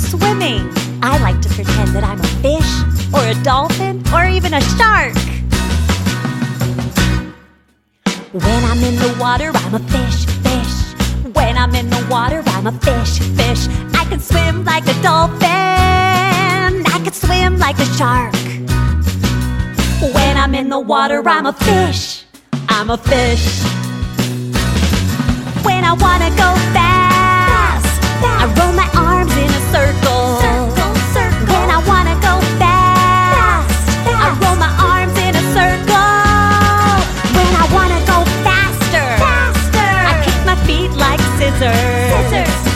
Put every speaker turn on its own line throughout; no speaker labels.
swimming. I like to pretend that I'm a fish, or a dolphin, or even a shark. When I'm in the water, I'm a fish, fish. When I'm in the water, I'm a fish, fish. I can swim like a dolphin, I can swim like a shark. When I'm in the water, I'm a fish, I'm a fish. When I wanna go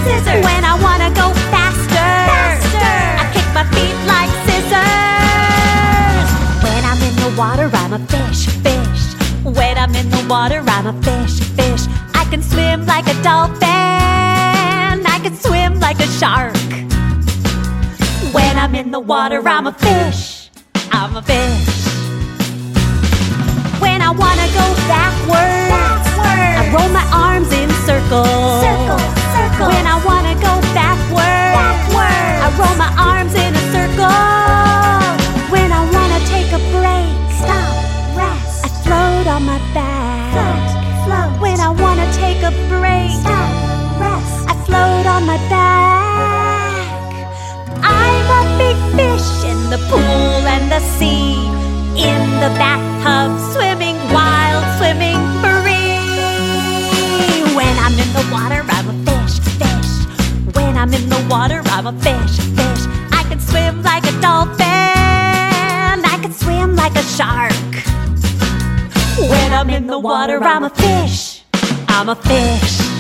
scissors. When I wanna go faster, faster. I kick my feet like scissors. When I'm in the water, I'm a fish, fish. When I'm in the water, I'm a fish, fish. I can swim like a dolphin. I can swim like a shark. When I'm in the water, I'm a fish. I'm a fish. When I wanna go backwards, my back. Float, When I wanna take a break, stop, rest. I float on my back. I'm a big fish in the pool and the sea. In the bathtub, swimming wild, swimming free. When I'm in the water, I'm a fish, fish. When I'm in the water, I'm a fish, fish. I can swim like a dolphin. I can swim like a shark. I'm in the water, I'm a fish. I'm a fish.